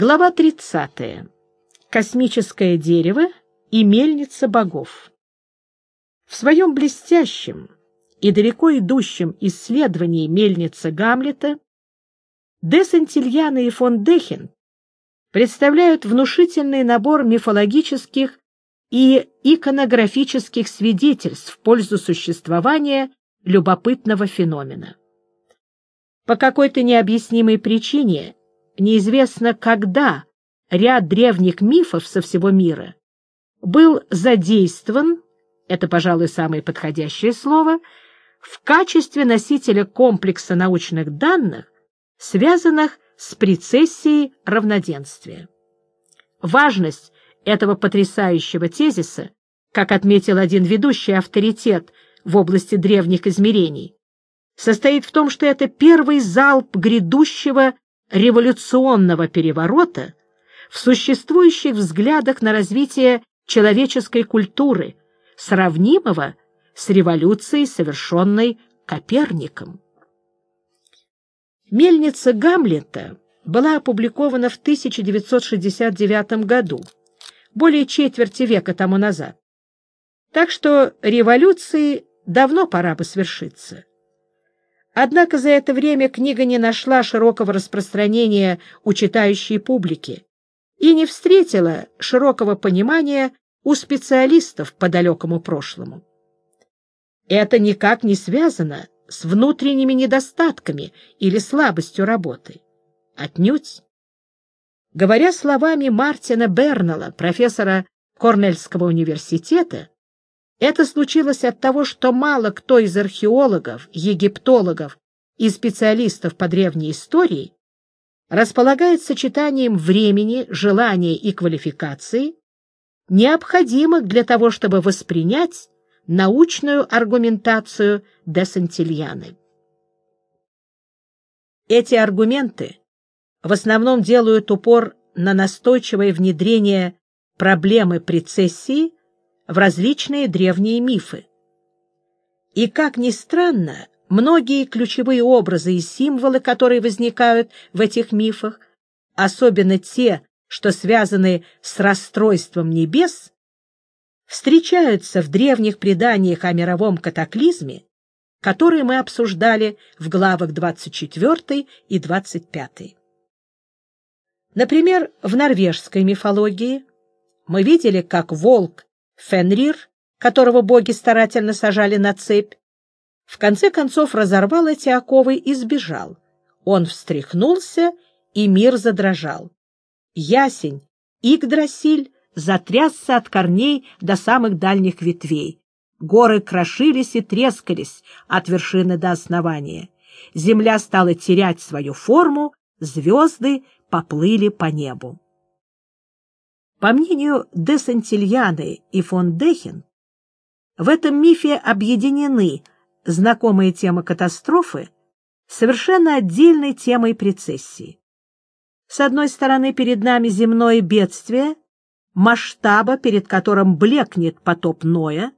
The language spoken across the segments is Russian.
Глава 30. Космическое дерево и мельница богов. В своем блестящем и далеко идущем исследовании мельницы Гамлета де Сантильяна и фон Дехен представляют внушительный набор мифологических и иконографических свидетельств в пользу существования любопытного феномена. По какой-то необъяснимой причине неизвестно когда ряд древних мифов со всего мира был задействован, это, пожалуй, самое подходящее слово, в качестве носителя комплекса научных данных, связанных с прецессией равноденствия. Важность этого потрясающего тезиса, как отметил один ведущий авторитет в области древних измерений, состоит в том, что это первый залп грядущего революционного переворота в существующих взглядах на развитие человеческой культуры, сравнимого с революцией, совершенной Коперником. Мельница Гамлета была опубликована в 1969 году, более четверти века тому назад. Так что революции давно пора бы свершиться. Однако за это время книга не нашла широкого распространения у читающей публики и не встретила широкого понимания у специалистов по далекому прошлому. Это никак не связано с внутренними недостатками или слабостью работы. Отнюдь. Говоря словами Мартина Бернелла, профессора Корнельского университета, это случилось от того, что мало кто из археологов, египтологов и специалистов по древней истории располагает сочетанием времени, желания и квалификации, необходимых для того, чтобы воспринять научную аргументацию де Сантильяны. Эти аргументы в основном делают упор на настойчивое внедрение проблемы прецессии в различные древние мифы. И, как ни странно, многие ключевые образы и символы, которые возникают в этих мифах, особенно те, что связаны с расстройством небес, встречаются в древних преданиях о мировом катаклизме, которые мы обсуждали в главах 24 и 25. Например, в норвежской мифологии мы видели, как волк Фенрир, которого боги старательно сажали на цепь, в конце концов разорвал эти оковы и сбежал. Он встряхнулся, и мир задрожал. Ясень, Игдрасиль затрясся от корней до самых дальних ветвей. Горы крошились и трескались от вершины до основания. Земля стала терять свою форму, звезды поплыли по небу. По мнению де Сантильяны и фон Дехен, в этом мифе объединены знакомые темы катастрофы совершенно отдельной темой прецессии. С одной стороны, перед нами земное бедствие, масштаба, перед которым блекнет потоп Ноя,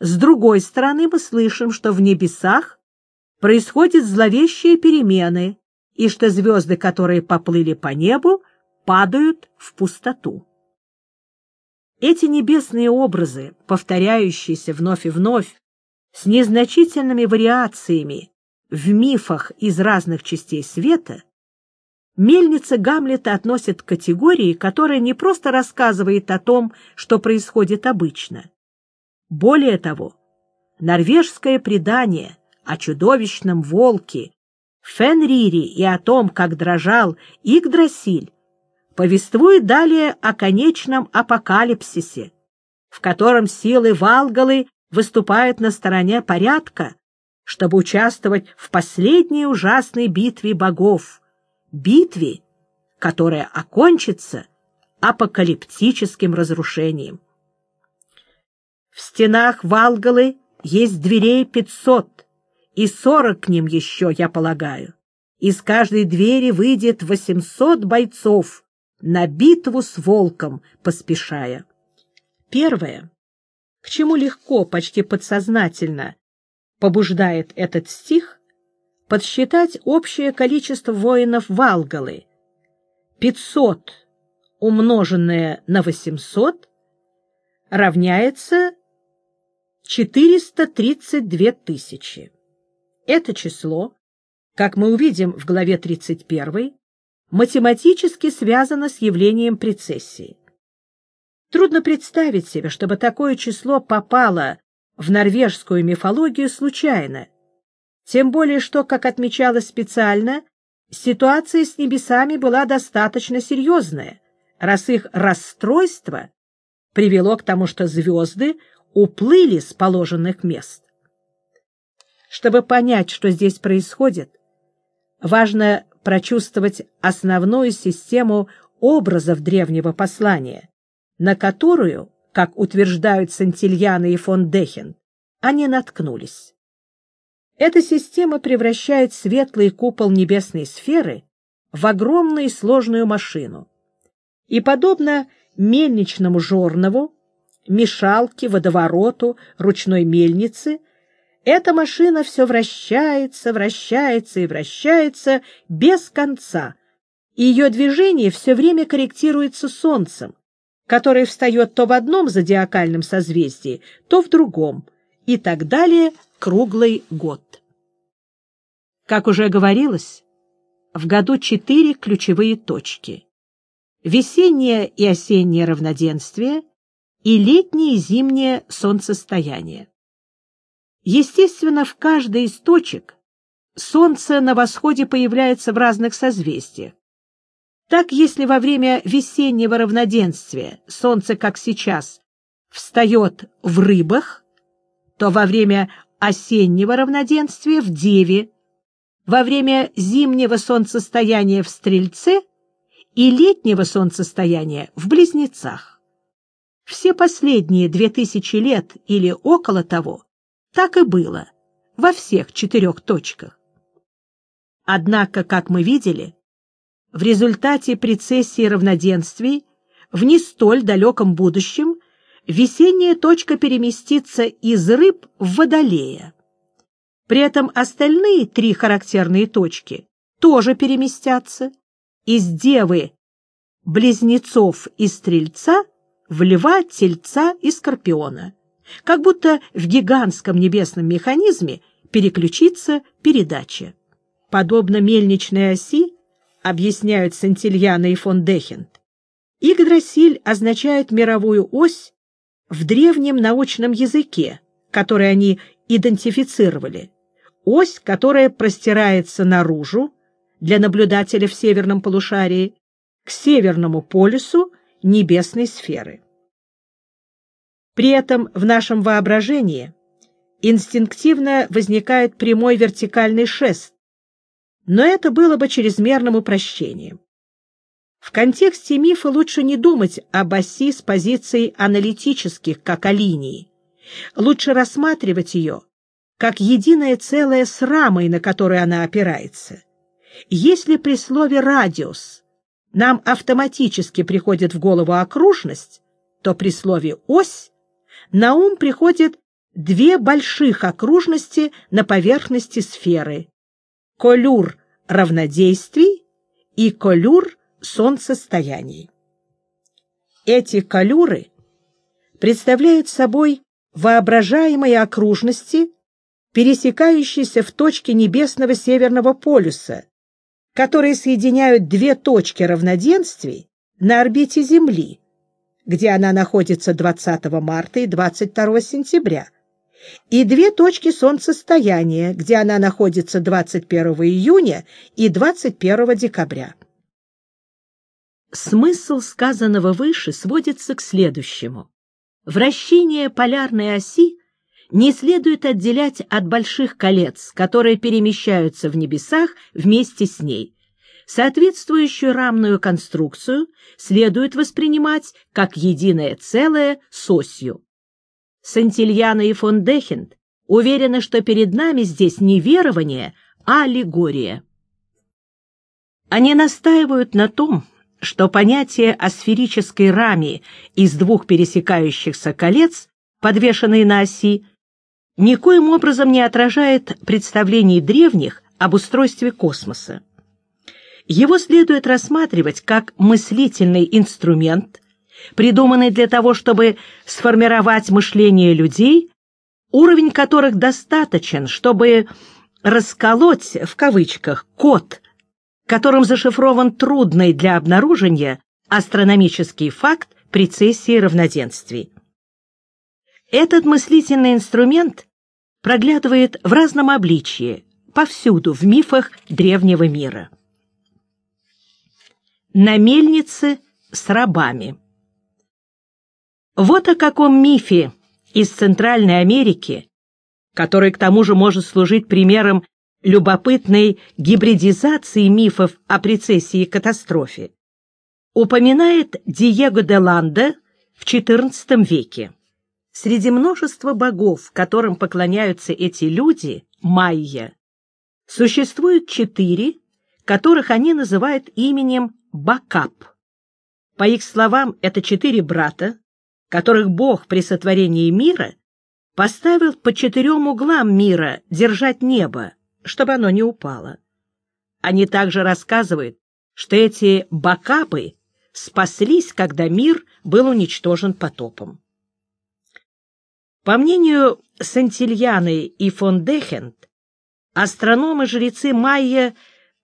с другой стороны, мы слышим, что в небесах происходят зловещие перемены и что звезды, которые поплыли по небу, падают в пустоту. Эти небесные образы, повторяющиеся вновь и вновь, с незначительными вариациями в мифах из разных частей света, мельница Гамлета относит к категории, которая не просто рассказывает о том, что происходит обычно. Более того, норвежское предание о чудовищном волке Фенрире и о том, как дрожал Игдрасиль, повествует далее о конечном апокалипсисе, в котором силы Валгалы выступают на стороне порядка, чтобы участвовать в последней ужасной битве богов, битве, которая окончится апокалиптическим разрушением. В стенах Валгалы есть дверей пятьсот, и сорок к ним еще, я полагаю. Из каждой двери выйдет восемьсот бойцов, на битву с волком поспешая. Первое, к чему легко, почти подсознательно побуждает этот стих, подсчитать общее количество воинов Валгалы, 500 умноженное на 800 равняется 432 тысячи. Это число, как мы увидим в главе 31, математически связано с явлением прецессии. Трудно представить себе, чтобы такое число попало в норвежскую мифологию случайно, тем более что, как отмечалось специально, ситуация с небесами была достаточно серьезная, раз их расстройство привело к тому, что звезды уплыли с положенных мест. Чтобы понять, что здесь происходит, важно прочувствовать основную систему образов древнего послания, на которую, как утверждают Сантильяна и фон Дехен, они наткнулись. Эта система превращает светлый купол небесной сферы в огромную сложную машину. И, подобно мельничному жорнову, мешалке, водовороту, ручной мельнице, эта машина все вращается, вращается и вращается без конца, ее движение все время корректируется Солнцем, которое встает то в одном зодиакальном созвездии, то в другом, и так далее круглый год. Как уже говорилось, в году четыре ключевые точки. Весеннее и осеннее равноденствие и летнее и зимнее солнцестояние. Естественно, в каждой из точек Солнце на восходе появляется в разных созвездиях. Так, если во время весеннего равноденствия Солнце, как сейчас, встает в рыбах, то во время осеннего равноденствия в Деве, во время зимнего солнцестояния в Стрельце и летнего солнцестояния в Близнецах. Все последние две тысячи лет или около того так и было во всех четырех точках. Однако, как мы видели, в результате прецессии равноденствий в не столь далеком будущем весенняя точка переместится из рыб в водолея. При этом остальные три характерные точки тоже переместятся из девы, близнецов и стрельца в льва, тельца и скорпиона как будто в гигантском небесном механизме переключится передача. Подобно мельничной оси, объясняют Сантильяна и фон Дехент, Игдрасиль означает мировую ось в древнем научном языке, который они идентифицировали, ось, которая простирается наружу для наблюдателя в северном полушарии к северному полюсу небесной сферы. При этом в нашем воображении инстинктивно возникает прямой вертикальный шест, но это было бы чрезмерным упрощением. В контексте мифа лучше не думать об оси с позицией аналитических, как о линии. Лучше рассматривать ее как единое целое с рамой, на которой она опирается. Если при слове «радиус» нам автоматически приходит в голову окружность, то при слове «ось» на ум приходят две больших окружности на поверхности сферы — колюр равнодействий и колюр солнцестояний. Эти колюры представляют собой воображаемые окружности, пересекающиеся в точке небесного северного полюса, которые соединяют две точки равноденствий на орбите Земли, где она находится 20 марта и 22 сентября, и две точки солнцестояния, где она находится 21 июня и 21 декабря. Смысл сказанного выше сводится к следующему. Вращение полярной оси не следует отделять от больших колец, которые перемещаются в небесах вместе с ней, Соответствующую рамную конструкцию следует воспринимать как единое целое с осью. Сантильяна и фон Дехент уверены, что перед нами здесь не верование, а аллегория. Они настаивают на том, что понятие о сферической раме из двух пересекающихся колец, подвешенной на оси, никоим образом не отражает представлений древних об устройстве космоса. Его следует рассматривать как мыслительный инструмент, придуманный для того, чтобы сформировать мышление людей, уровень которых достаточен, чтобы расколоть, в кавычках, код, которым зашифрован трудный для обнаружения астрономический факт прецессии равноденствий. Этот мыслительный инструмент проглядывает в разном обличье, повсюду в мифах древнего мира. На мельнице с рабами. Вот о каком мифе из Центральной Америки, который к тому же может служить примером любопытной гибридизации мифов о прецессии и катастрофе, упоминает Диего де Ланда в XIV веке. Среди множества богов, которым поклоняются эти люди, майя, существует четыре, которых они называют именем Бакап. По их словам, это четыре брата, которых Бог при сотворении мира поставил по четырем углам мира держать небо, чтобы оно не упало. Они также рассказывают, что эти бакапы спаслись, когда мир был уничтожен потопом. По мнению Сантильяны и фон Дехент, астрономы-жрецы Майя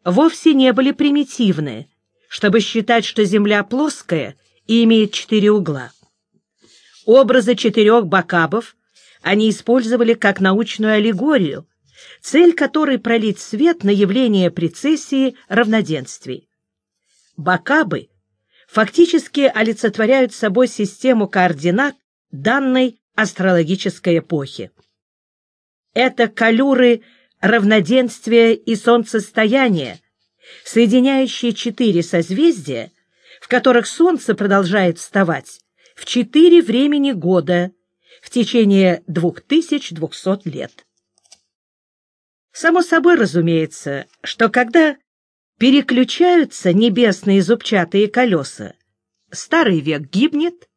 вовсе не были примитивны, чтобы считать, что Земля плоская и имеет четыре угла. Образы четырех бакабов они использовали как научную аллегорию, цель которой пролить свет на явление прецессии равноденствий. Бакабы фактически олицетворяют собой систему координат данной астрологической эпохи. Это калюры равноденствия и солнцестояния, соединяющие четыре созвездия, в которых Солнце продолжает вставать в четыре времени года в течение 2200 лет. Само собой разумеется, что когда переключаются небесные зубчатые колеса, старый век гибнет,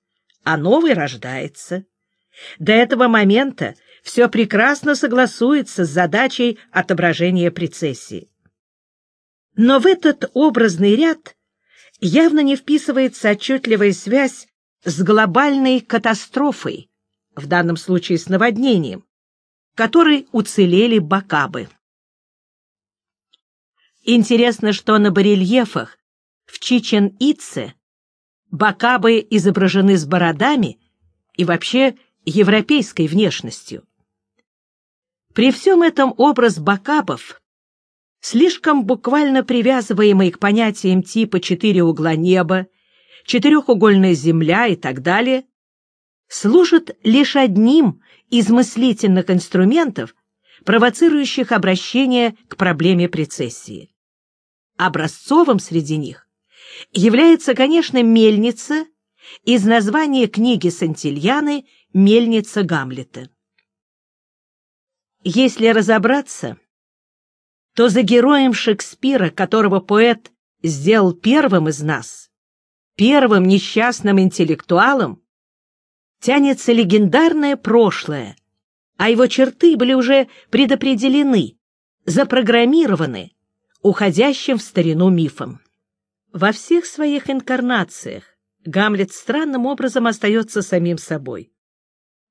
а новый рождается. До этого момента все прекрасно согласуется с задачей отображения прецессии. Но в этот образный ряд явно не вписывается отчетливая связь с глобальной катастрофой, в данном случае с наводнением, которой уцелели бакабы. Интересно, что на барельефах в Чичен-Итце бакабы изображены с бородами и вообще европейской внешностью. При всем этом образ бакабов, слишком буквально привязываемый к понятиям типа «четыре угла неба», «четырехугольная земля» и так далее, служит лишь одним из мыслительных инструментов, провоцирующих обращение к проблеме прецессии. Образцовым среди них является, конечно, мельница из названия книги Сантильяны «Мельница Гамлета». Если разобраться, то за героем Шекспира, которого поэт сделал первым из нас, первым несчастным интеллектуалом, тянется легендарное прошлое, а его черты были уже предопределены, запрограммированы уходящим в старину мифом. Во всех своих инкарнациях Гамлет странным образом остается самим собой.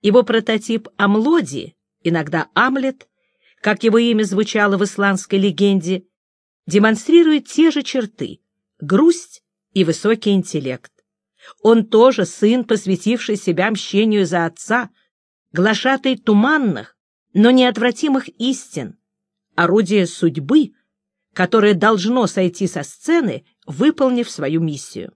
Его прототип Амлоди, иногда Амлет, как его имя звучало в исландской легенде, демонстрирует те же черты — грусть и высокий интеллект. Он тоже сын, посвятивший себя мщению за отца, глашатый туманных, но неотвратимых истин, орудие судьбы, которое должно сойти со сцены, выполнив свою миссию.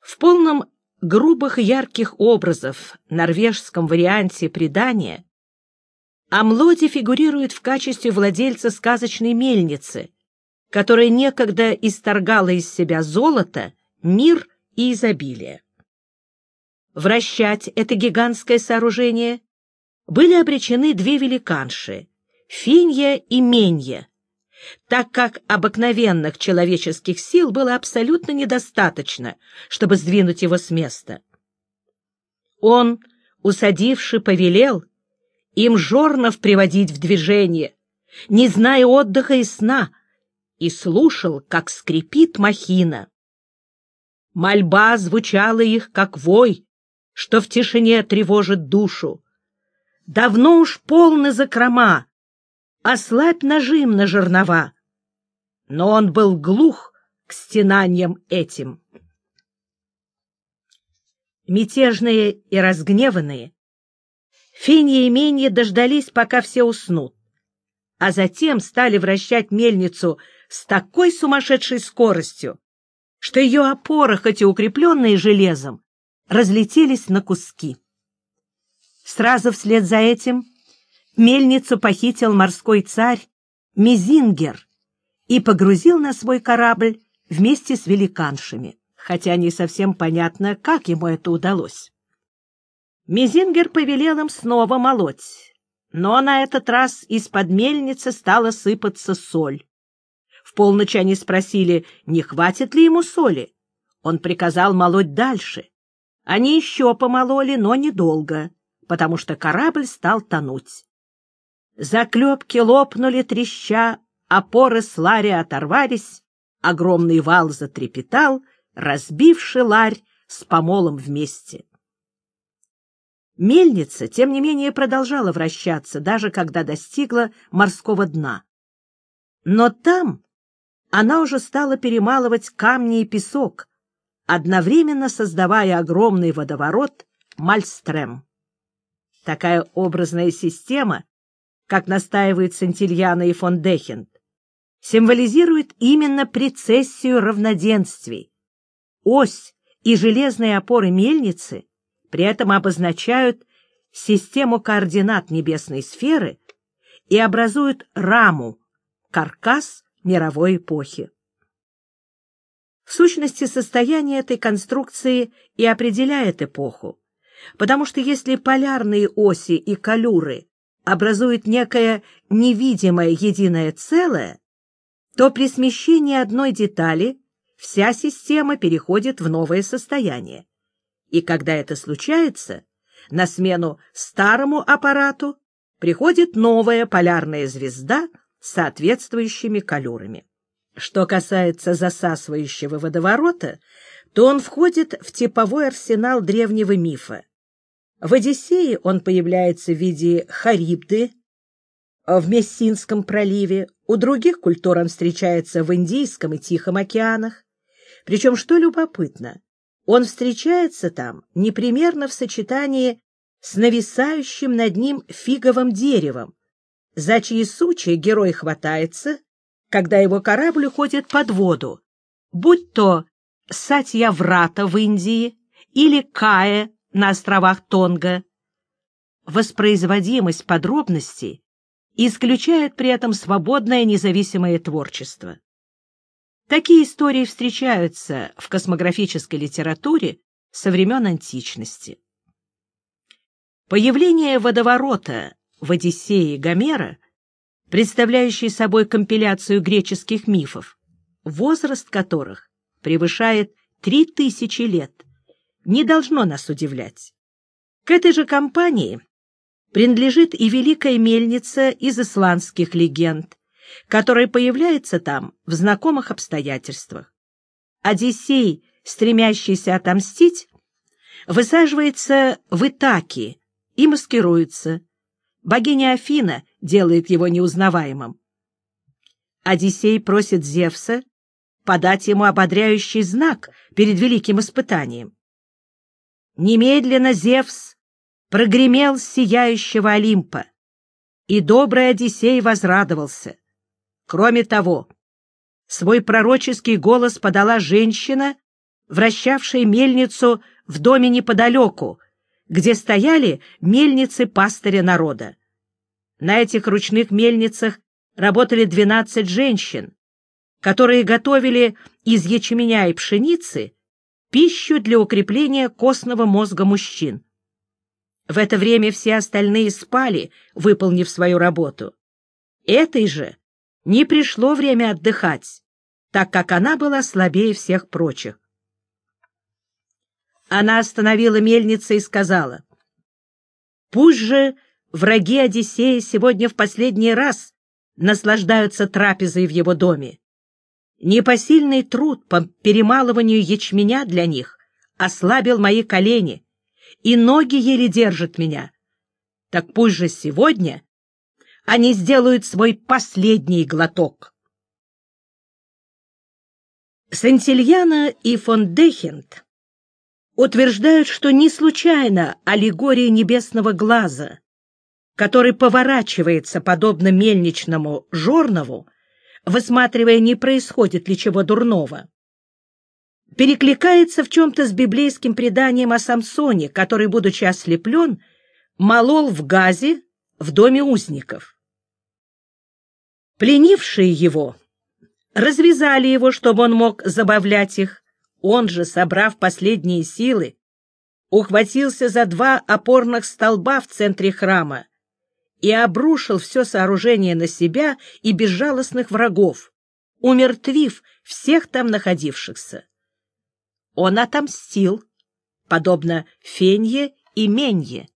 В полном грубых ярких образов норвежском варианте предания Амлоди фигурирует в качестве владельца сказочной мельницы, которая некогда исторгала из себя золото, мир и изобилие. Вращать это гигантское сооружение были обречены две великанши — Финья и Менья, так как обыкновенных человеческих сил было абсолютно недостаточно, чтобы сдвинуть его с места. Он, усадивший, повелел им жорнов приводить в движение, не зная отдыха и сна, и слушал, как скрипит махина. Мольба звучала их, как вой, что в тишине тревожит душу. Давно уж полны закрома, ослабь нажим на жернова. Но он был глух к стенаниям этим. Мятежные и разгневанные, Финья и Менья дождались, пока все уснут, а затем стали вращать мельницу с такой сумасшедшей скоростью, что ее опоры, хоть и укрепленные железом, разлетелись на куски. Сразу вслед за этим мельницу похитил морской царь Мизингер и погрузил на свой корабль вместе с великаншами, хотя не совсем понятно, как ему это удалось. Мизингер повелел им снова молоть, но на этот раз из-под мельницы стала сыпаться соль. В полночь они спросили, не хватит ли ему соли. Он приказал молоть дальше. Они еще помололи, но недолго, потому что корабль стал тонуть. Заклепки лопнули треща, опоры с лари оторвались, огромный вал затрепетал, разбивший ларь с помолом вместе. Мельница, тем не менее, продолжала вращаться, даже когда достигла морского дна. Но там она уже стала перемалывать камни и песок, одновременно создавая огромный водоворот Мальстрем. Такая образная система, как настаивают Сантильяна и фон Дехент, символизирует именно прецессию равноденствий. Ось и железные опоры мельницы при этом обозначают систему координат небесной сферы и образуют раму, каркас мировой эпохи. В сущности, состояние этой конструкции и определяет эпоху, потому что если полярные оси и калюры образуют некое невидимое единое целое, то при смещении одной детали вся система переходит в новое состояние. И когда это случается, на смену старому аппарату приходит новая полярная звезда с соответствующими калюрами. Что касается засасывающего водоворота, то он входит в типовой арсенал древнего мифа. В «Одиссее» он появляется в виде Харибды в Мессинском проливе, у других культур он встречается в Индийском и Тихом океанах. Причем, что любопытно, он встречается там непремерно в сочетании с нависающим над ним фиговым деревом, за чьи сучья герой хватается когда его корабль уходит под воду, будь то Сатьяврата в Индии или Кая на островах Тонга. Воспроизводимость подробностей исключает при этом свободное независимое творчество. Такие истории встречаются в космографической литературе со времен античности. Появление водоворота в Одиссее Гомера представляющий собой компиляцию греческих мифов, возраст которых превышает три тысячи лет, не должно нас удивлять. К этой же компании принадлежит и великая мельница из исландских легенд, которая появляется там в знакомых обстоятельствах. Одиссей, стремящийся отомстить, высаживается в Итаки и маскируется. Богиня Афина делает его неузнаваемым. Одиссей просит Зевса подать ему ободряющий знак перед великим испытанием. Немедленно Зевс прогремел с сияющего Олимпа, и добрый Одиссей возрадовался. Кроме того, свой пророческий голос подала женщина, вращавшая мельницу в доме неподалеку, где стояли мельницы пастыря народа. На этих ручных мельницах работали 12 женщин, которые готовили из ячменя и пшеницы пищу для укрепления костного мозга мужчин. В это время все остальные спали, выполнив свою работу. Этой же не пришло время отдыхать, так как она была слабее всех прочих. Она остановила мельницы и сказала, «Пусть же Враги Одиссея сегодня в последний раз наслаждаются трапезой в его доме. Непосильный труд по перемалыванию ячменя для них ослабил мои колени, и ноги еле держат меня. Так пусть же сегодня они сделают свой последний глоток. Сантильяна и фон Дехент утверждают, что не случайно аллегория небесного глаза, который поворачивается подобно мельничному жорнову, высматривая, не происходит ли чего дурного, перекликается в чем-то с библейским преданием о Самсоне, который, будучи ослеплен, молол в газе в доме узников. Пленившие его развязали его, чтобы он мог забавлять их, он же, собрав последние силы, ухватился за два опорных столба в центре храма и обрушил все сооружение на себя и безжалостных врагов, умертвив всех там находившихся. Он отомстил, подобно Фенье и Менье.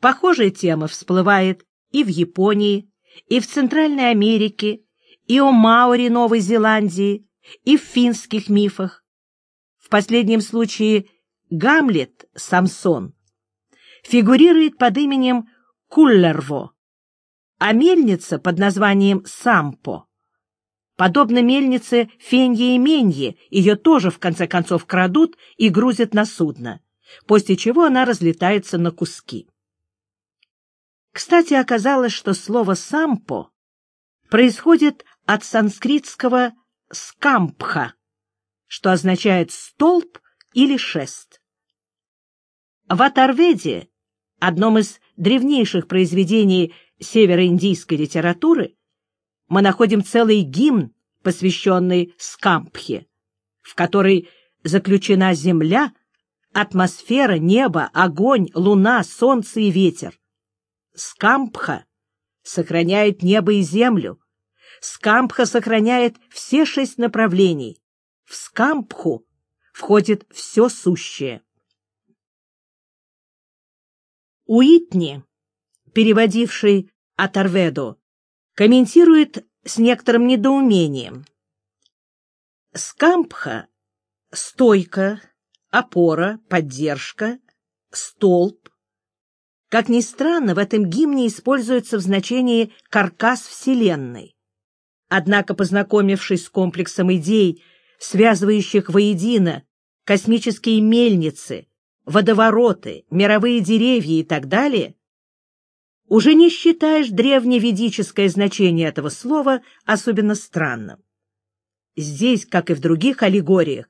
Похожая тема всплывает и в Японии, и в Центральной Америке, и о Мауре Новой Зеландии, и в финских мифах. В последнем случае Гамлет, Самсон, фигурирует под именем Куллерво, а мельница под названием Сампо. Подобно мельнице Фенье и Менье, ее тоже в конце концов крадут и грузят на судно, после чего она разлетается на куски. Кстати, оказалось, что слово «сампо» происходит от санскритского «скампха», что означает «столб» или «шест». В Атарведе, одном из древнейших произведений североиндийской литературы, мы находим целый гимн, посвященный Скампхе, в который заключена земля, атмосфера, небо, огонь, луна, солнце и ветер. Скампха сохраняет небо и землю. Скампха сохраняет все шесть направлений. В Скампху входит все сущее. Уитни, переводивший Атарведу, комментирует с некоторым недоумением. Скампха — стойка, опора, поддержка, столб. Как ни странно, в этом гимне используется в значении «каркас Вселенной». Однако, познакомившись с комплексом идей, связывающих воедино космические мельницы, водовороты, мировые деревья и так далее, уже не считаешь древневедическое значение этого слова особенно странным. Здесь, как и в других аллегориях,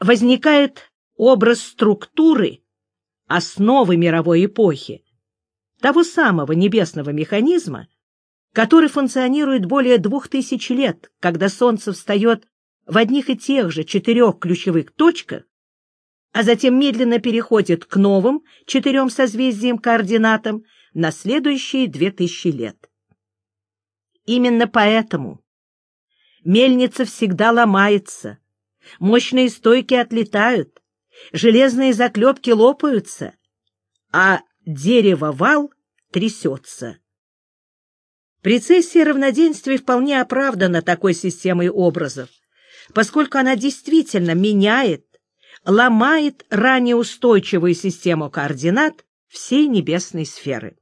возникает образ структуры, основы мировой эпохи, того самого небесного механизма, который функционирует более двух тысяч лет, когда Солнце встает в одних и тех же четырех ключевых точках, а затем медленно переходит к новым четырем созвездиям-координатам на следующие две тысячи лет. Именно поэтому мельница всегда ломается, мощные стойки отлетают, железные заклепки лопаются, а дерево-вал трясется. Прецессия равноденствия вполне оправдана такой системой образов, поскольку она действительно меняет, ломает ранее устойчивую систему координат всей небесной сферы.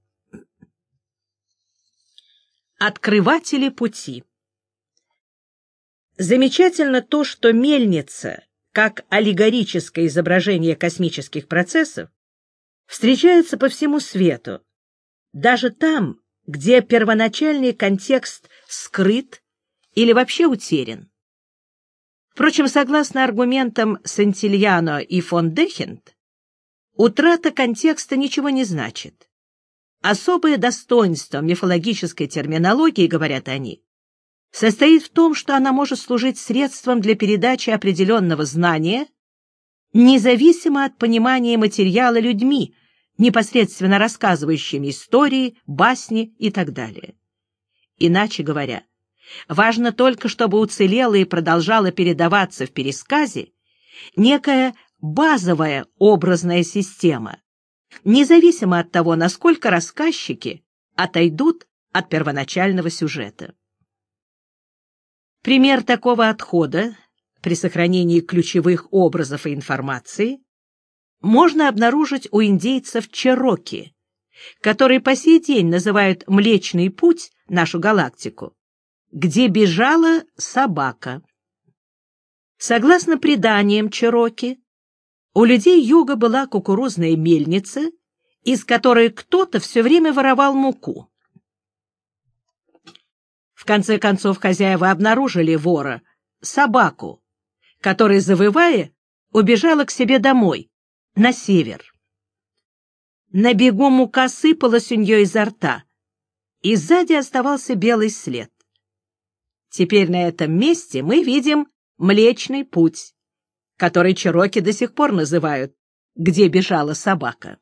Открыватели пути Замечательно то, что мельница, как аллегорическое изображение космических процессов, встречается по всему свету, даже там, где первоначальный контекст скрыт или вообще утерян. Впрочем, согласно аргументам Сантильяно и фон Дехент, утрата контекста ничего не значит. Особое достоинство мифологической терминологии, говорят они, состоит в том, что она может служить средством для передачи определенного знания, независимо от понимания материала людьми, непосредственно рассказывающими истории, басни и так далее. Иначе говоря, важно только, чтобы уцелела и продолжала передаваться в пересказе некая базовая образная система, независимо от того, насколько рассказчики отойдут от первоначального сюжета. Пример такого отхода при сохранении ключевых образов и информации можно обнаружить у индейцев Чероки, которые по сей день называют Млечный Путь, нашу галактику, где бежала собака. Согласно преданиям Чероки, у людей юга была кукурузная мельница, из которой кто-то все время воровал муку. В конце концов хозяева обнаружили вора, собаку, которая, завывая, убежала к себе домой, на север. На бегу мука сыпалась у нее изо рта, и сзади оставался белый след. Теперь на этом месте мы видим Млечный Путь, который чероки до сих пор называют «Где бежала собака».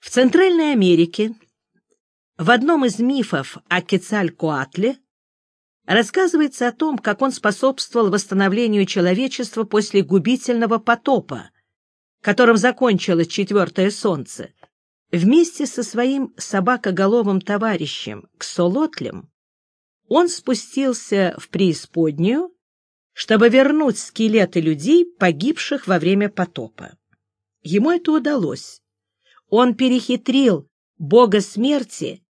В Центральной Америке в одном из мифов о Кецалькоатле рассказывается о том, как он способствовал восстановлению человечества после губительного потопа, которым закончилось четвертое солнце, вместе со своим собакоголовым товарищем Ксолотлем он спустился в преисподнюю, чтобы вернуть скелеты людей, погибших во время потопа. Ему это удалось. Он перехитрил бога смерти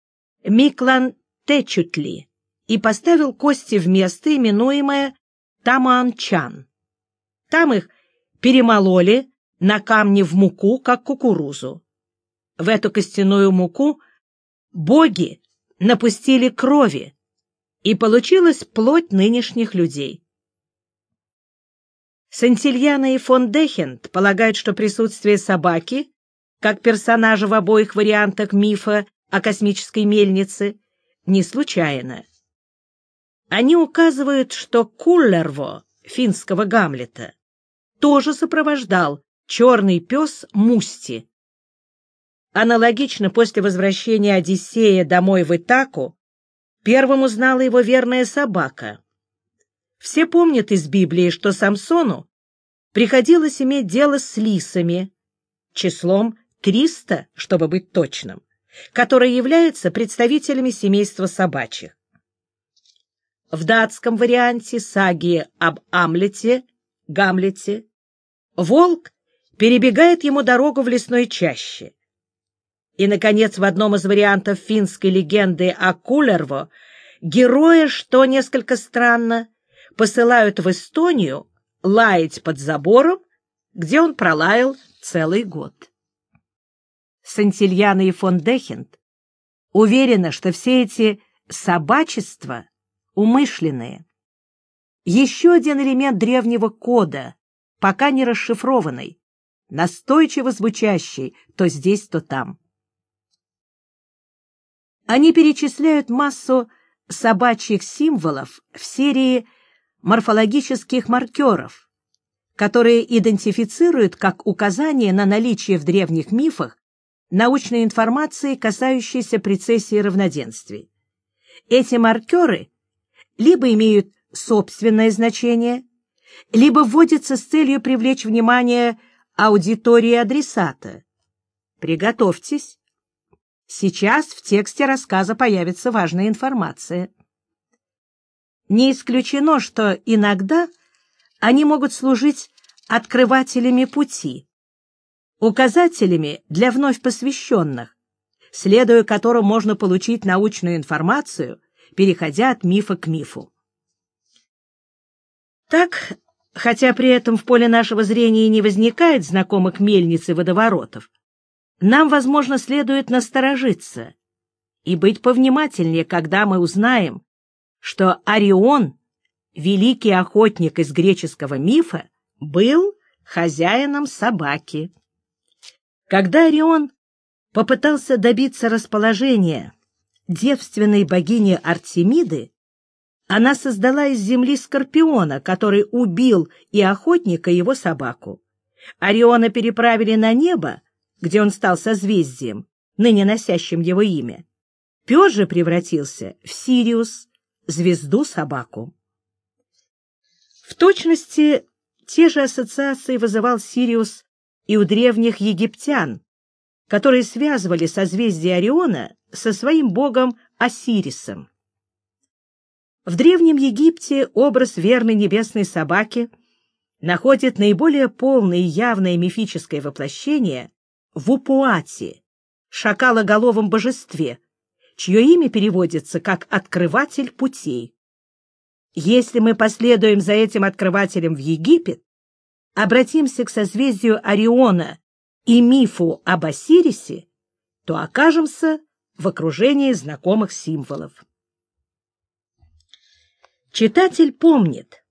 Миклан Течутли и поставил кости в место, именуемое Таманчан. Там их перемололи на камне в муку, как кукурузу. В эту костяную муку боги напустили крови, и получилась плоть нынешних людей. Сантильяна и фон Дехент полагают, что присутствие собаки, как персонажа в обоих вариантах мифа о космической мельнице, не случайно. Они указывают, что Куллерво, финского Гамлета, тоже сопровождал черный пес Мусти. Аналогично после возвращения Одиссея домой в Итаку Первым узнала его верная собака. Все помнят из Библии, что Самсону приходилось иметь дело с лисами, числом 300, чтобы быть точным, которые являются представителями семейства собачьих. В датском варианте саги об Амлете, Гамлете, волк перебегает ему дорогу в лесной чаще. И, наконец, в одном из вариантов финской легенды о Кулерво героя, что несколько странно, посылают в Эстонию лаять под забором, где он пролаял целый год. Сантильяна и фон Дехент уверены, что все эти собачества умышленные. Еще один элемент древнего кода, пока не расшифрованный, настойчиво звучащий то здесь, то там. Они перечисляют массу собачьих символов в серии морфологических маркеров, которые идентифицируют как указание на наличие в древних мифах научной информации, касающейся прецессии равноденствий. Эти маркеры либо имеют собственное значение, либо вводятся с целью привлечь внимание аудитории адресата. Приготовьтесь, Сейчас в тексте рассказа появится важная информация. Не исключено, что иногда они могут служить открывателями пути, указателями для вновь посвященных, следуя которым можно получить научную информацию, переходя от мифа к мифу. Так, хотя при этом в поле нашего зрения не возникает знакомых мельниц и водоворотов, нам, возможно, следует насторожиться и быть повнимательнее, когда мы узнаем, что Орион, великий охотник из греческого мифа, был хозяином собаки. Когда Орион попытался добиться расположения девственной богини Артемиды, она создала из земли скорпиона, который убил и охотника, и его собаку. Ориона переправили на небо, где он стал созвездием, ныне носящим его имя, пес же превратился в Сириус, звезду-собаку. В точности те же ассоциации вызывал Сириус и у древних египтян, которые связывали созвездие Ориона со своим богом Осирисом. В Древнем Египте образ верной небесной собаки находит наиболее полное и явное мифическое воплощение в Упуате, шакалоголовом божестве, чье имя переводится как «открыватель путей». Если мы последуем за этим открывателем в Египет, обратимся к созвездию Ориона и мифу об Осирисе, то окажемся в окружении знакомых символов. Читатель помнит,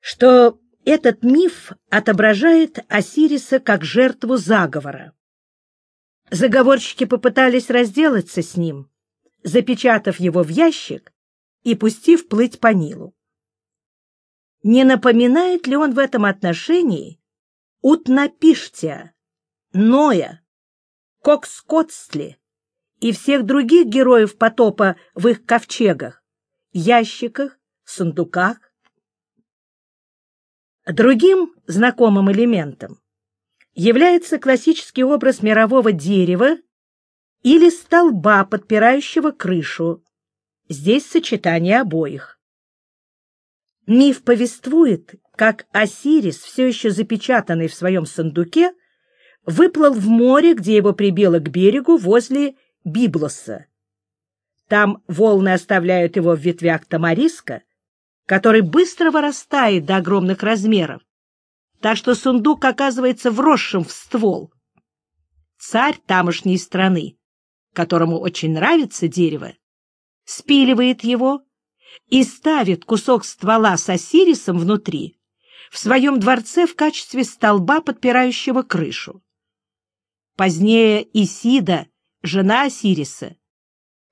что этот миф отображает Осириса как жертву заговора. Заговорщики попытались разделаться с ним, запечатав его в ящик и пустив плыть по Нилу. Не напоминает ли он в этом отношении Утнапиштия, Ноя, Кокскотсли и всех других героев потопа в их ковчегах, ящиках сундуках. Другим знакомым элементом является классический образ мирового дерева или столба, подпирающего крышу. Здесь сочетание обоих. Миф повествует, как Осирис, все еще запечатанный в своем сундуке, выплыл в море, где его прибило к берегу возле Библоса. Там волны оставляют его в ветвях тамариска, который быстро вырастает до огромных размеров, так что сундук оказывается вросшим в ствол. Царь тамошней страны, которому очень нравится дерево, спиливает его и ставит кусок ствола с осирисом внутри в своем дворце в качестве столба, подпирающего крышу. Позднее Исида, жена Осириса,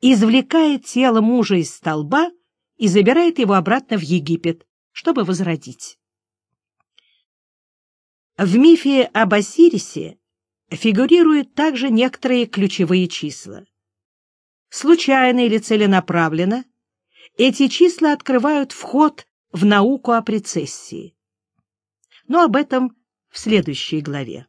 извлекает тело мужа из столба и забирает его обратно в Египет, чтобы возродить. В мифе об Осирисе фигурируют также некоторые ключевые числа. Случайно или целенаправленно эти числа открывают вход в науку о прецессии. Но об этом в следующей главе.